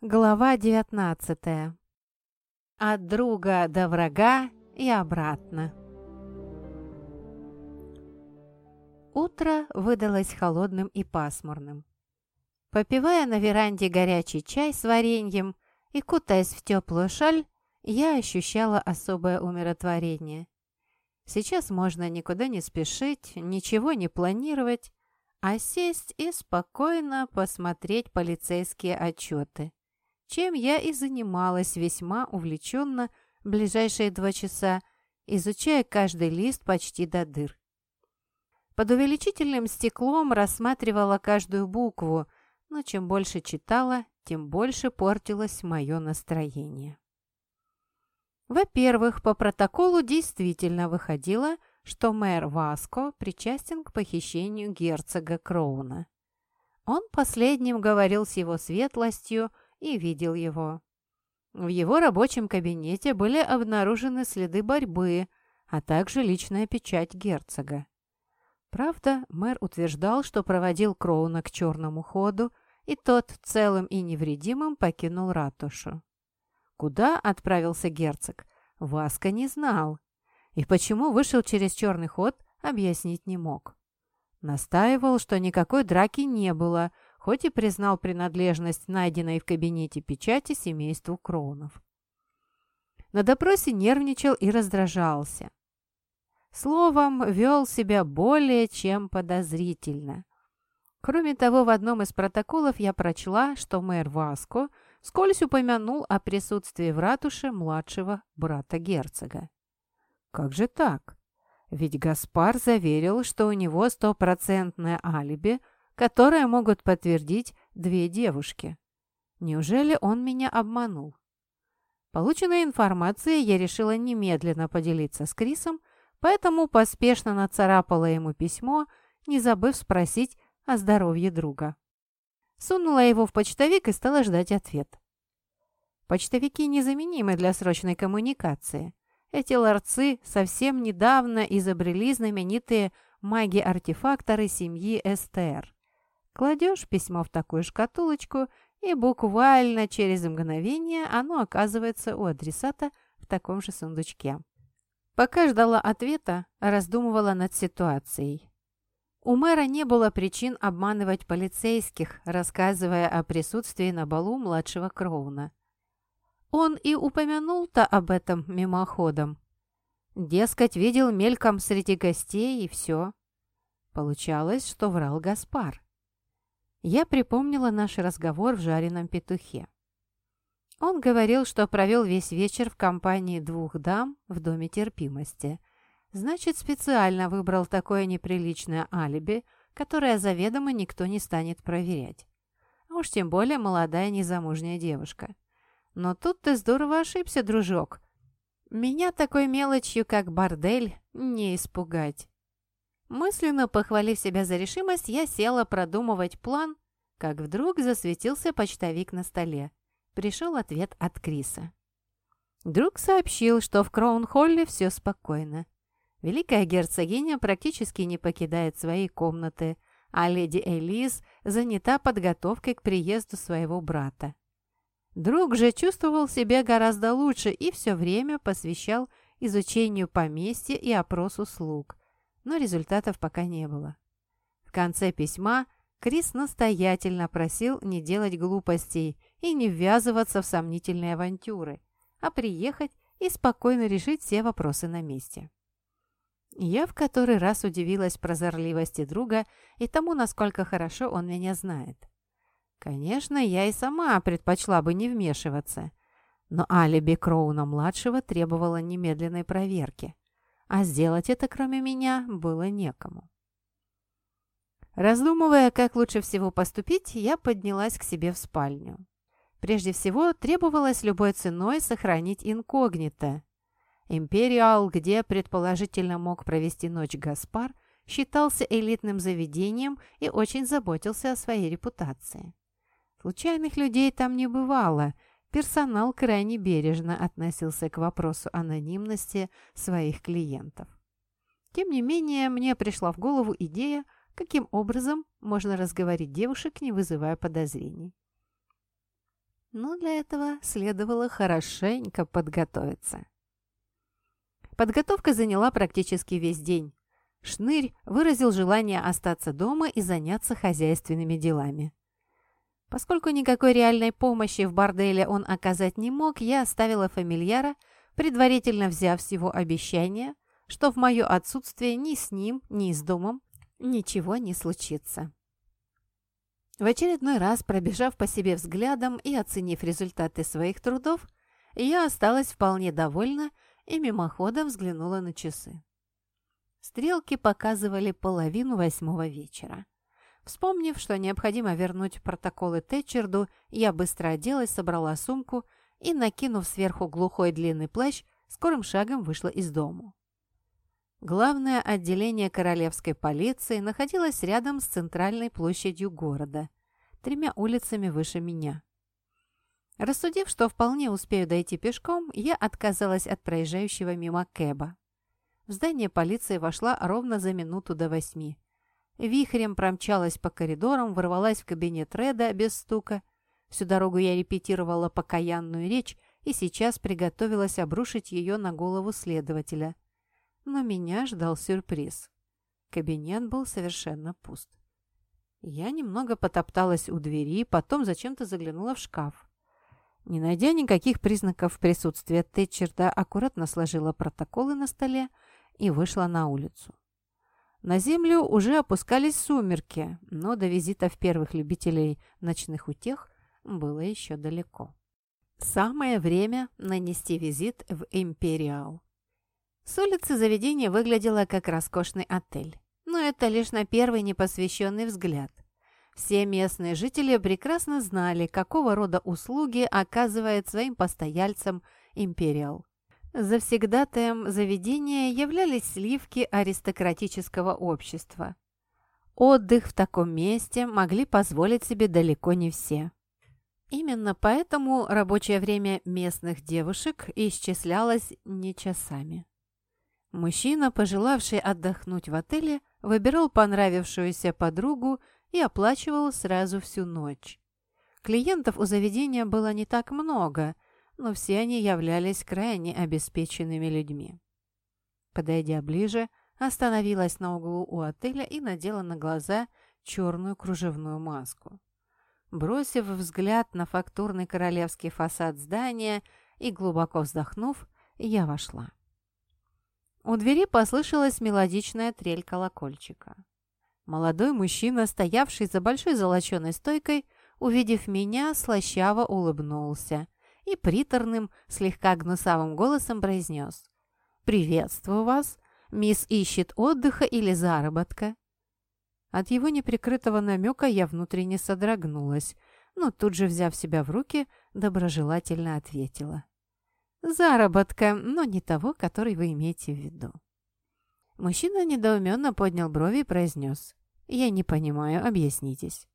Глава 19. От друга до врага и обратно. Утро выдалось холодным и пасмурным. Попивая на веранде горячий чай с вареньем и кутаясь в теплую шаль, я ощущала особое умиротворение. Сейчас можно никуда не спешить, ничего не планировать, а сесть и спокойно посмотреть полицейские отчеты чем я и занималась весьма увлеченно ближайшие два часа, изучая каждый лист почти до дыр. Под увеличительным стеклом рассматривала каждую букву, но чем больше читала, тем больше портилось мое настроение. Во-первых, по протоколу действительно выходило, что мэр Васко причастен к похищению герцога Кроуна. Он последним говорил с его светлостью, и видел его. В его рабочем кабинете были обнаружены следы борьбы, а также личная печать герцога. Правда, мэр утверждал, что проводил Кроуна к черному ходу, и тот целым и невредимым покинул ратушу. Куда отправился герцог, Васка не знал, и почему вышел через черный ход, объяснить не мог. Настаивал, что никакой драки не было, хоть и признал принадлежность найденной в кабинете печати семейству Кроунов. На допросе нервничал и раздражался. Словом, вел себя более чем подозрительно. Кроме того, в одном из протоколов я прочла, что мэр Васко скользь упомянул о присутствии в ратуше младшего брата герцога. Как же так? Ведь Гаспар заверил, что у него стопроцентное алиби – которое могут подтвердить две девушки. Неужели он меня обманул? Полученной информацией я решила немедленно поделиться с Крисом, поэтому поспешно нацарапала ему письмо, не забыв спросить о здоровье друга. Сунула его в почтовик и стала ждать ответ. Почтовики незаменимы для срочной коммуникации. Эти ларцы совсем недавно изобрели знаменитые маги-артефакторы семьи СТР. Кладешь письмо в такую шкатулочку, и буквально через мгновение оно оказывается у адресата в таком же сундучке. Пока ждала ответа, раздумывала над ситуацией. У мэра не было причин обманывать полицейских, рассказывая о присутствии на балу младшего Кроуна. Он и упомянул-то об этом мимоходом. Дескать, видел мельком среди гостей и все. Получалось, что врал Гаспар. Я припомнила наш разговор в жареном петухе. Он говорил, что провел весь вечер в компании двух дам в Доме терпимости. Значит, специально выбрал такое неприличное алиби, которое заведомо никто не станет проверять. А уж тем более молодая незамужняя девушка. Но тут ты здорово ошибся, дружок. Меня такой мелочью, как бордель, не испугать. Мысленно похвалив себя за решимость, я села продумывать план, как вдруг засветился почтовик на столе. Пришел ответ от Криса. Друг сообщил, что в Кроун-Холле все спокойно. Великая герцогиня практически не покидает своей комнаты, а леди Элиз занята подготовкой к приезду своего брата. Друг же чувствовал себя гораздо лучше и все время посвящал изучению поместья и опросу слуг но результатов пока не было. В конце письма Крис настоятельно просил не делать глупостей и не ввязываться в сомнительные авантюры, а приехать и спокойно решить все вопросы на месте. Я в который раз удивилась прозорливости друга и тому, насколько хорошо он меня знает. Конечно, я и сама предпочла бы не вмешиваться, но алиби Кроуна-младшего требовало немедленной проверки а сделать это кроме меня было некому. Раздумывая, как лучше всего поступить, я поднялась к себе в спальню. Прежде всего, требовалось любой ценой сохранить инкогнито. Империал, где предположительно мог провести ночь Гаспар, считался элитным заведением и очень заботился о своей репутации. Случайных людей там не бывало – персонал крайне бережно относился к вопросу анонимности своих клиентов. Тем не менее, мне пришла в голову идея, каким образом можно разговорить девушек, не вызывая подозрений. Но для этого следовало хорошенько подготовиться. Подготовка заняла практически весь день. Шнырь выразил желание остаться дома и заняться хозяйственными делами. Поскольку никакой реальной помощи в борделе он оказать не мог, я оставила фамильяра, предварительно взяв с его обещание, что в мое отсутствие ни с ним, ни с домом ничего не случится. В очередной раз, пробежав по себе взглядом и оценив результаты своих трудов, я осталась вполне довольна и мимоходом взглянула на часы. Стрелки показывали половину восьмого вечера. Вспомнив, что необходимо вернуть протоколы Тэтчерду, я быстро оделась, собрала сумку и, накинув сверху глухой длинный плащ, скорым шагом вышла из дому. Главное отделение королевской полиции находилось рядом с центральной площадью города, тремя улицами выше меня. Рассудив, что вполне успею дойти пешком, я отказалась от проезжающего мимо Кэба. В здание полиции вошла ровно за минуту до восьми. Вихрем промчалась по коридорам, ворвалась в кабинет Реда без стука. Всю дорогу я репетировала покаянную речь и сейчас приготовилась обрушить ее на голову следователя. Но меня ждал сюрприз. Кабинет был совершенно пуст. Я немного потопталась у двери, потом зачем-то заглянула в шкаф. Не найдя никаких признаков присутствия Тэтчерда, аккуратно сложила протоколы на столе и вышла на улицу. На землю уже опускались сумерки, но до визитов первых любителей ночных утех было еще далеко. Самое время нанести визит в Империал. С улицы заведение выглядело как роскошный отель, но это лишь на первый непосвященный взгляд. Все местные жители прекрасно знали, какого рода услуги оказывает своим постояльцам Империал. Завсегдатаем заведения являлись сливки аристократического общества. Отдых в таком месте могли позволить себе далеко не все. Именно поэтому рабочее время местных девушек исчислялось не часами. Мужчина, пожелавший отдохнуть в отеле, выбирал понравившуюся подругу и оплачивал сразу всю ночь. Клиентов у заведения было не так много – но все они являлись крайне обеспеченными людьми. Подойдя ближе, остановилась на углу у отеля и надела на глаза черную кружевную маску. Бросив взгляд на фактурный королевский фасад здания и глубоко вздохнув, я вошла. У двери послышалась мелодичная трель колокольчика. Молодой мужчина, стоявший за большой золоченой стойкой, увидев меня, слащаво улыбнулся – и приторным, слегка гнусавым голосом произнес «Приветствую вас! Мисс ищет отдыха или заработка?» От его неприкрытого намека я внутренне содрогнулась, но тут же, взяв себя в руки, доброжелательно ответила. «Заработка, но не того, который вы имеете в виду». Мужчина недоуменно поднял брови и произнес. «Я не понимаю, объяснитесь».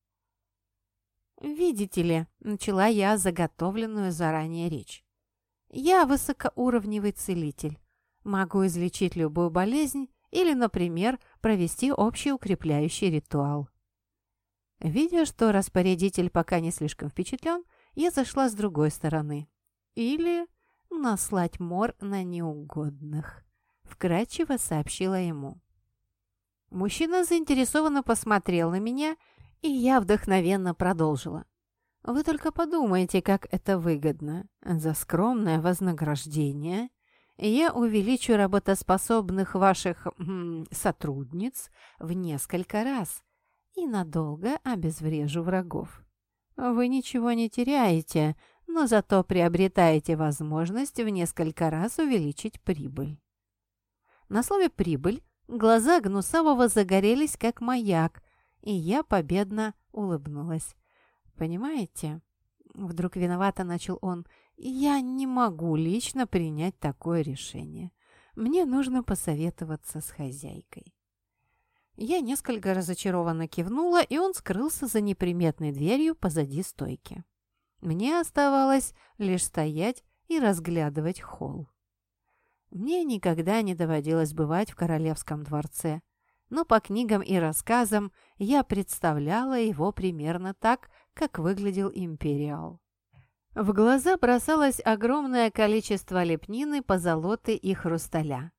«Видите ли», — начала я заготовленную заранее речь. «Я высокоуровневый целитель. Могу излечить любую болезнь или, например, провести общий укрепляющий ритуал». Видя, что распорядитель пока не слишком впечатлен, я зашла с другой стороны. Или наслать мор на неугодных, вкратчиво сообщила ему. Мужчина заинтересованно посмотрел на меня и я вдохновенно продолжила. Вы только подумайте, как это выгодно. За скромное вознаграждение я увеличу работоспособных ваших сотрудниц в несколько раз и надолго обезврежу врагов. Вы ничего не теряете, но зато приобретаете возможность в несколько раз увеличить прибыль. На слове «прибыль» глаза Гнусавого загорелись, как маяк, и я победно улыбнулась. «Понимаете?» Вдруг виновато начал он. «Я не могу лично принять такое решение. Мне нужно посоветоваться с хозяйкой». Я несколько разочарованно кивнула, и он скрылся за неприметной дверью позади стойки. Мне оставалось лишь стоять и разглядывать холл. Мне никогда не доводилось бывать в королевском дворце – но по книгам и рассказам я представляла его примерно так, как выглядел Империал. В глаза бросалось огромное количество лепнины, позолоты и хрусталя.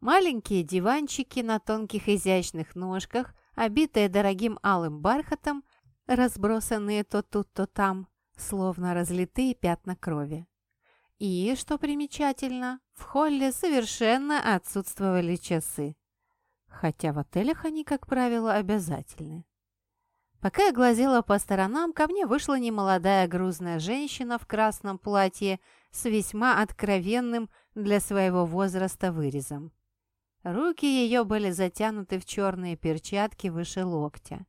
Маленькие диванчики на тонких изящных ножках, обитые дорогим алым бархатом, разбросанные то тут, то там, словно разлитые пятна крови. И, что примечательно, в холле совершенно отсутствовали часы. Хотя в отелях они, как правило, обязательны. Пока я глазела по сторонам, ко мне вышла немолодая грузная женщина в красном платье с весьма откровенным для своего возраста вырезом. Руки ее были затянуты в черные перчатки выше локтя.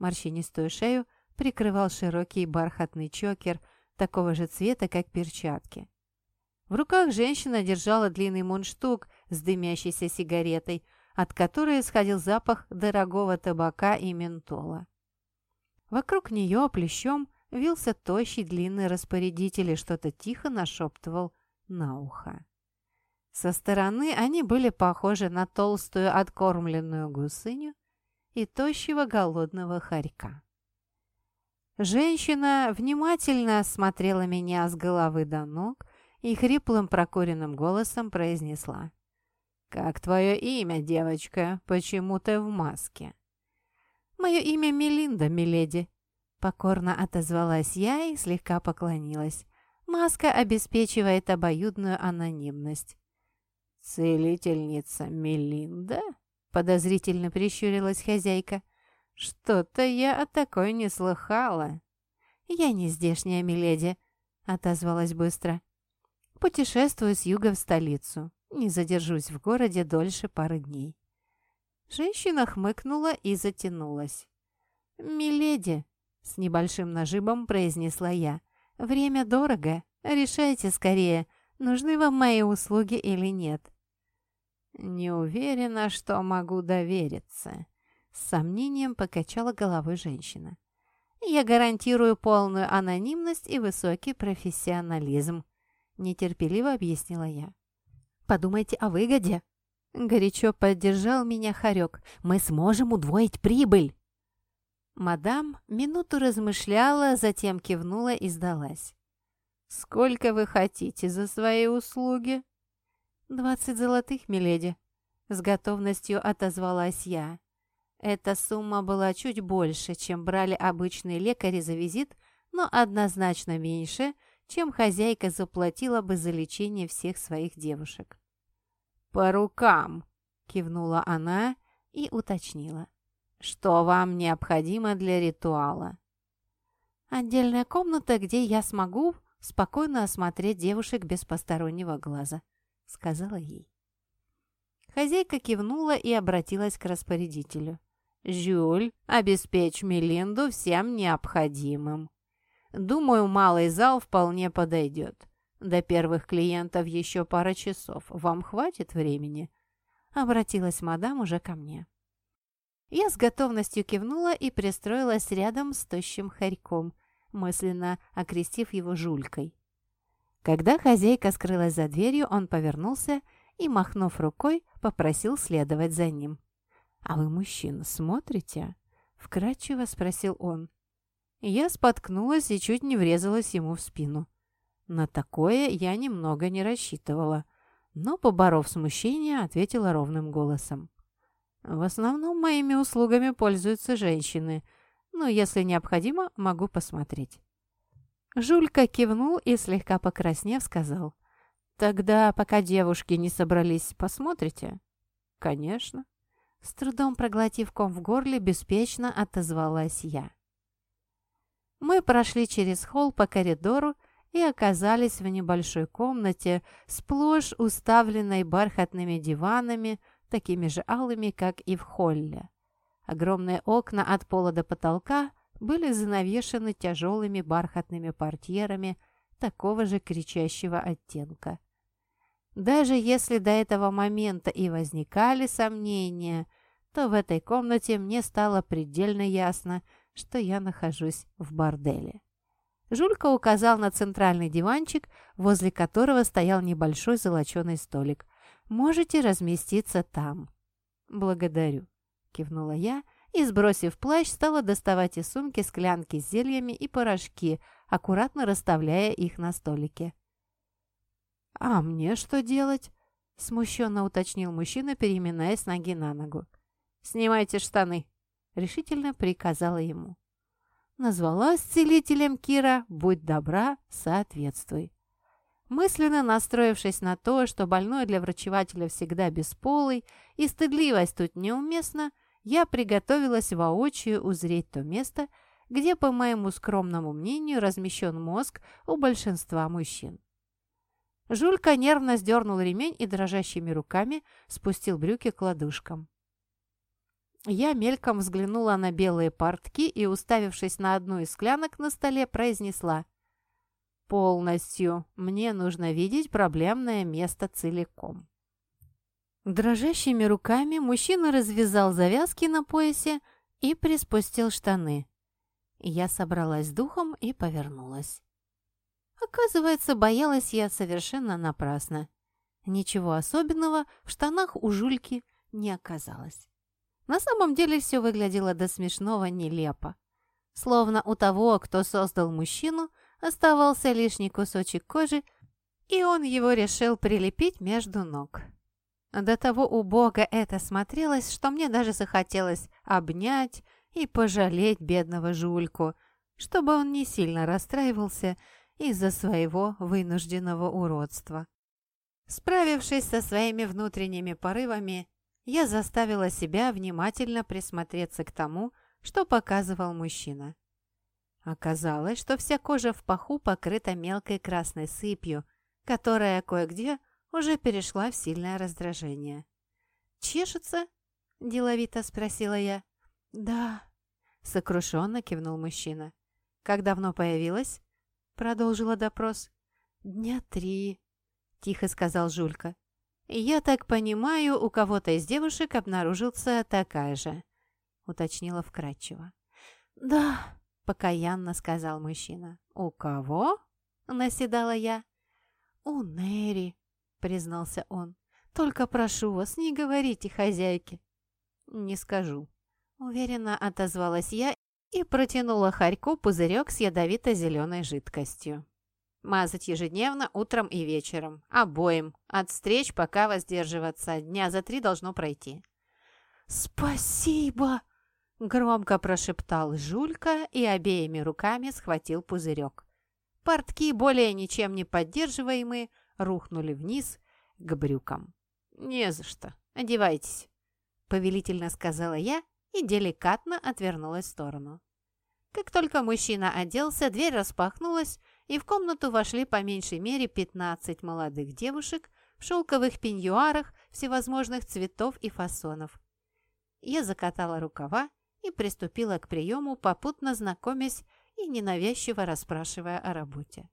Морщинистую шею прикрывал широкий бархатный чокер такого же цвета, как перчатки. В руках женщина держала длинный мундштук с дымящейся сигаретой, от которой исходил запах дорогого табака и ментола. Вокруг нее плещом вился тощий длинный распорядитель и что-то тихо нашептывал на ухо. Со стороны они были похожи на толстую откормленную гусыню и тощего голодного хорька. Женщина внимательно осмотрела меня с головы до ног и хриплым прокуренным голосом произнесла. «Как твое имя, девочка? Почему ты в маске?» «Мое имя Мелинда, миледи», — покорно отозвалась я и слегка поклонилась. Маска обеспечивает обоюдную анонимность. «Целительница Мелинда?» — подозрительно прищурилась хозяйка. «Что-то я о такой не слыхала». «Я не здешняя, миледи», — отозвалась быстро. «Путешествую с юга в столицу. Не задержусь в городе дольше пары дней». Женщина хмыкнула и затянулась. «Миледи», — с небольшим нажимом произнесла я, — «время дорого. Решайте скорее, нужны вам мои услуги или нет». «Не уверена, что могу довериться», — с сомнением покачала головой женщина. «Я гарантирую полную анонимность и высокий профессионализм», — нетерпеливо объяснила я. «Подумайте о выгоде», Горячо поддержал меня Харек. «Мы сможем удвоить прибыль!» Мадам минуту размышляла, затем кивнула и сдалась. «Сколько вы хотите за свои услуги?» «Двадцать золотых, миледи», — с готовностью отозвалась я. Эта сумма была чуть больше, чем брали обычные лекари за визит, но однозначно меньше, чем хозяйка заплатила бы за лечение всех своих девушек. «По рукам!» – кивнула она и уточнила. «Что вам необходимо для ритуала?» «Отдельная комната, где я смогу спокойно осмотреть девушек без постороннего глаза», – сказала ей. Хозяйка кивнула и обратилась к распорядителю. «Жюль, обеспечь Мелинду всем необходимым. Думаю, малый зал вполне подойдет. До первых клиентов еще пара часов. Вам хватит времени?» Обратилась мадам уже ко мне. Я с готовностью кивнула и пристроилась рядом с тощим хорьком, мысленно окрестив его жулькой. Когда хозяйка скрылась за дверью, он повернулся и, махнув рукой, попросил следовать за ним. «А вы, мужчина, смотрите?» — вкратчиво спросил он. Я споткнулась и чуть не врезалась ему в спину. На такое я немного не рассчитывала, но, поборов смущение, ответила ровным голосом. «В основном моими услугами пользуются женщины, но если необходимо, могу посмотреть». Жулька кивнул и, слегка покраснев, сказал. «Тогда, пока девушки не собрались, посмотрите?» «Конечно». С трудом проглотив ком в горле, беспечно отозвалась я. Мы прошли через холл по коридору и оказались в небольшой комнате, сплошь уставленной бархатными диванами, такими же алыми, как и в холле. Огромные окна от пола до потолка были занавешены тяжелыми бархатными портьерами такого же кричащего оттенка. Даже если до этого момента и возникали сомнения, то в этой комнате мне стало предельно ясно, что я нахожусь в борделе. Жулька указал на центральный диванчик, возле которого стоял небольшой золоченый столик. «Можете разместиться там». «Благодарю», — кивнула я и, сбросив плащ, стала доставать из сумки склянки с зельями и порошки, аккуратно расставляя их на столике. «А мне что делать?» – смущенно уточнил мужчина, переминаясь ноги на ногу. «Снимайте штаны», – решительно приказала ему. Назвалась целителем Кира «Будь добра, соответствуй». Мысленно настроившись на то, что больной для врачевателя всегда бесполый и стыдливость тут неуместна, я приготовилась воочию узреть то место, где, по моему скромному мнению, размещен мозг у большинства мужчин. Жулька нервно сдернул ремень и дрожащими руками спустил брюки к ладушкам. Я мельком взглянула на белые портки и, уставившись на одну из склянок на столе, произнесла «Полностью. Мне нужно видеть проблемное место целиком». Дрожащими руками мужчина развязал завязки на поясе и приспустил штаны. Я собралась духом и повернулась. Оказывается, боялась я совершенно напрасно. Ничего особенного в штанах у Жульки не оказалось. На самом деле все выглядело до смешного нелепо. Словно у того, кто создал мужчину, оставался лишний кусочек кожи, и он его решил прилепить между ног. До того убого это смотрелось, что мне даже захотелось обнять и пожалеть бедного Жульку, чтобы он не сильно расстраивался из-за своего вынужденного уродства. Справившись со своими внутренними порывами, я заставила себя внимательно присмотреться к тому, что показывал мужчина. Оказалось, что вся кожа в паху покрыта мелкой красной сыпью, которая кое-где уже перешла в сильное раздражение. «Чешется?» – деловито спросила я. «Да», – сокрушенно кивнул мужчина. «Как давно появилась?» – продолжила допрос. «Дня три», – тихо сказал Жулька. «Я так понимаю, у кого-то из девушек обнаружился такая же», – уточнила вкратчиво. «Да», – покаянно сказал мужчина. «У кого?» – наседала я. «У Нери», признался он. «Только прошу вас, не говорите хозяйке». «Не скажу», — уверенно отозвалась я и протянула Харьку пузырек с ядовито-зеленой жидкостью. Мазать ежедневно, утром и вечером. Обоим. От встреч пока воздерживаться. Дня за три должно пройти. «Спасибо!» Громко прошептал Жулька и обеими руками схватил пузырек. Портки, более ничем не поддерживаемые, рухнули вниз к брюкам. «Не за что. Одевайтесь», — повелительно сказала я и деликатно отвернулась в сторону. Как только мужчина оделся, дверь распахнулась, и в комнату вошли по меньшей мере 15 молодых девушек в шелковых пеньюарах всевозможных цветов и фасонов. Я закатала рукава и приступила к приему, попутно знакомясь и ненавязчиво расспрашивая о работе.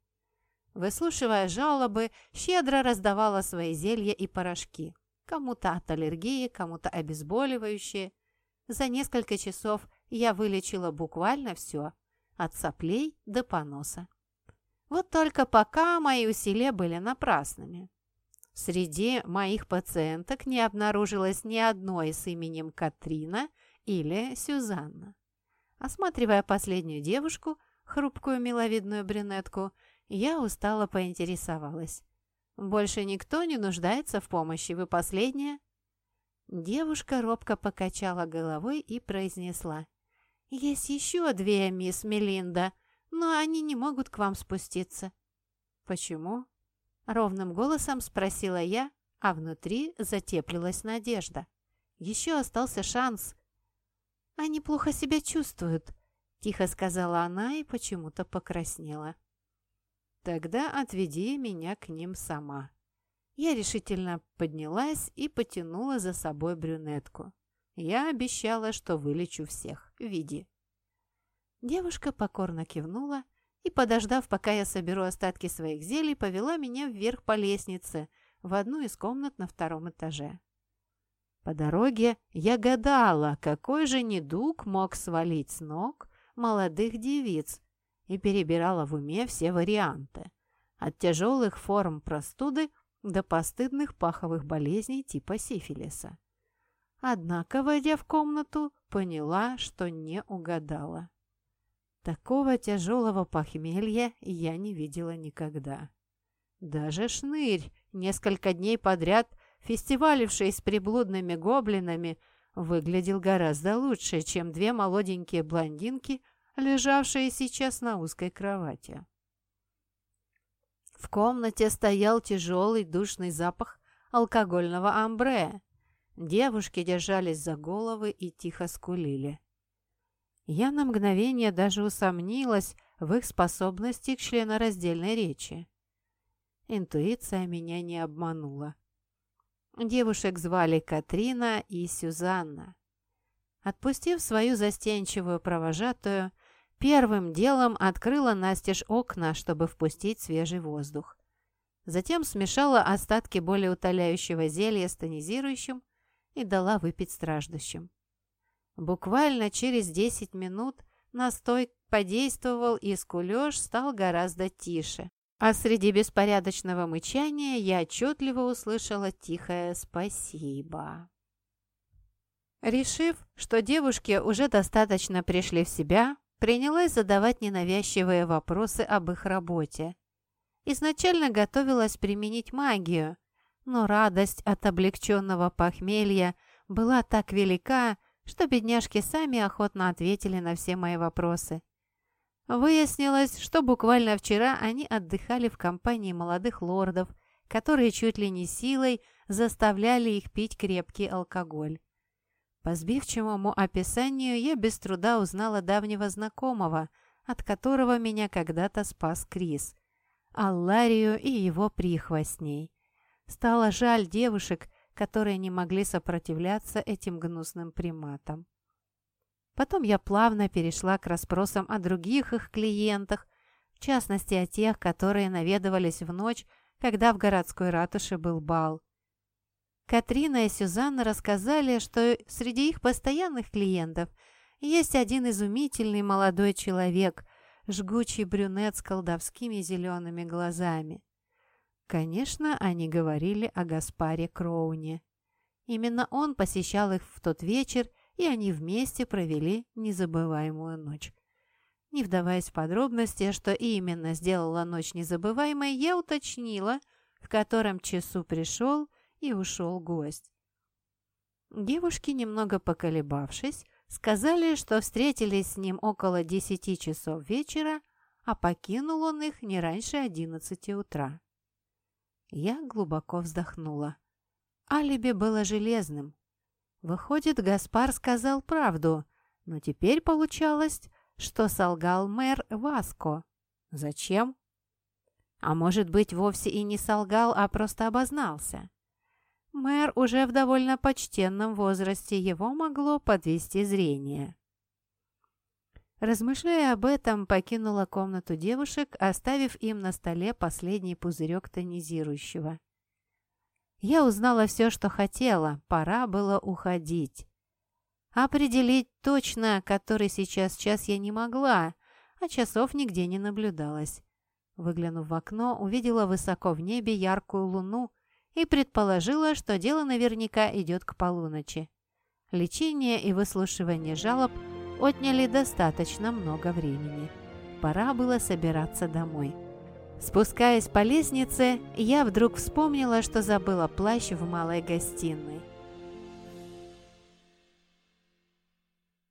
Выслушивая жалобы, щедро раздавала свои зелья и порошки. Кому-то от аллергии, кому-то обезболивающие. За несколько часов я вылечила буквально все, от соплей до поноса. Вот только пока мои усилия были напрасными. Среди моих пациенток не обнаружилось ни одной с именем Катрина или Сюзанна. Осматривая последнюю девушку, хрупкую миловидную брюнетку, я устало поинтересовалась. «Больше никто не нуждается в помощи, вы последняя?» Девушка робко покачала головой и произнесла. «Есть еще две, мисс Мелинда, но они не могут к вам спуститься». «Почему?» — ровным голосом спросила я, а внутри затеплилась надежда. Еще остался шанс. «Они плохо себя чувствуют», — тихо сказала она и почему-то покраснела. Тогда отведи меня к ним сама. Я решительно поднялась и потянула за собой брюнетку. Я обещала, что вылечу всех. Види. Девушка покорно кивнула и, подождав, пока я соберу остатки своих зелий, повела меня вверх по лестнице в одну из комнат на втором этаже. По дороге я гадала, какой же недуг мог свалить с ног молодых девиц, и перебирала в уме все варианты. От тяжелых форм простуды до постыдных паховых болезней типа сифилиса. Однако, войдя в комнату, поняла, что не угадала. Такого тяжелого похмелья я не видела никогда. Даже шнырь, несколько дней подряд фестиваливший с приблудными гоблинами, выглядел гораздо лучше, чем две молоденькие блондинки, лежавшие сейчас на узкой кровати. В комнате стоял тяжелый душный запах алкогольного амбре. Девушки держались за головы и тихо скулили. Я на мгновение даже усомнилась в их способности к членораздельной речи. Интуиция меня не обманула. Девушек звали Катрина и Сюзанна. Отпустив свою застенчивую провожатую, первым делом открыла настежь окна, чтобы впустить свежий воздух. Затем смешала остатки более утоляющего зелья с тонизирующим и дала выпить страждущим. Буквально через 10 минут настой подействовал, и скулеж стал гораздо тише. А среди беспорядочного мычания я отчетливо услышала тихое «спасибо». Решив, что девушки уже достаточно пришли в себя, принялась задавать ненавязчивые вопросы об их работе. Изначально готовилась применить магию, но радость от облегченного похмелья была так велика, что бедняжки сами охотно ответили на все мои вопросы. Выяснилось, что буквально вчера они отдыхали в компании молодых лордов, которые чуть ли не силой заставляли их пить крепкий алкоголь. По сбивчивому описанию я без труда узнала давнего знакомого, от которого меня когда-то спас Крис, Алларию и его прихвостней. Стало жаль девушек, которые не могли сопротивляться этим гнусным приматам. Потом я плавно перешла к расспросам о других их клиентах, в частности о тех, которые наведывались в ночь, когда в городской ратуше был бал. Катрина и Сюзанна рассказали, что среди их постоянных клиентов есть один изумительный молодой человек, жгучий брюнет с колдовскими зелеными глазами. Конечно, они говорили о Гаспаре Кроуне. Именно он посещал их в тот вечер и они вместе провели незабываемую ночь. Не вдаваясь в подробности, что именно сделала ночь незабываемой, я уточнила, в котором часу пришел и ушел гость. Девушки, немного поколебавшись, сказали, что встретились с ним около десяти часов вечера, а покинул он их не раньше одиннадцати утра. Я глубоко вздохнула. Алиби было железным. Выходит, Гаспар сказал правду, но теперь получалось, что солгал мэр Васко. Зачем? А может быть, вовсе и не солгал, а просто обознался. Мэр уже в довольно почтенном возрасте, его могло подвести зрение. Размышляя об этом, покинула комнату девушек, оставив им на столе последний пузырек тонизирующего. Я узнала все, что хотела, пора было уходить. Определить точно, который сейчас час я не могла, а часов нигде не наблюдалось. Выглянув в окно, увидела высоко в небе яркую луну и предположила, что дело наверняка идет к полуночи. Лечение и выслушивание жалоб отняли достаточно много времени. Пора было собираться домой. Спускаясь по лестнице, я вдруг вспомнила, что забыла плащ в малой гостиной.